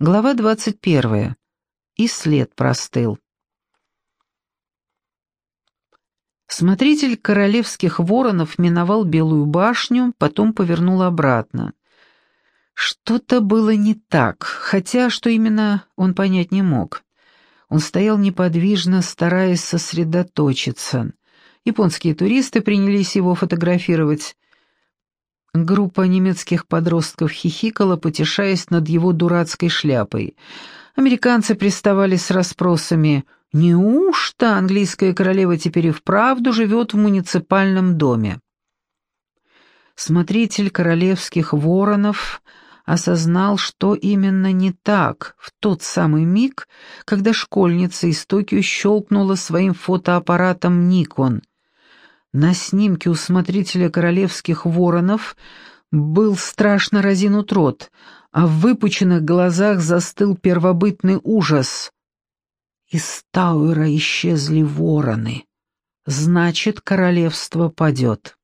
Глава 21. И след простыл. Смотритель королевских воронов миновал Белую башню, потом повернул обратно. Что-то было не так, хотя что именно он понять не мог. Он стоял неподвижно, стараясь сосредоточиться. Японские туристы принялись его фотографировать. Группа немецких подростков хихикала, потешаясь над его дурацкой шляпой. Американцы приставали с расспросами «Неужто английская королева теперь и вправду живет в муниципальном доме?» Смотритель королевских воронов осознал, что именно не так в тот самый миг, когда школьница из Токио щелкнула своим фотоаппаратом «Никон», на снимке у смотрителя королевских воронов был страшно разинут рот, а в выпученных глазах застыл первобытный ужас. Из Тауэра исчезли вороны. Значит, королевство падет.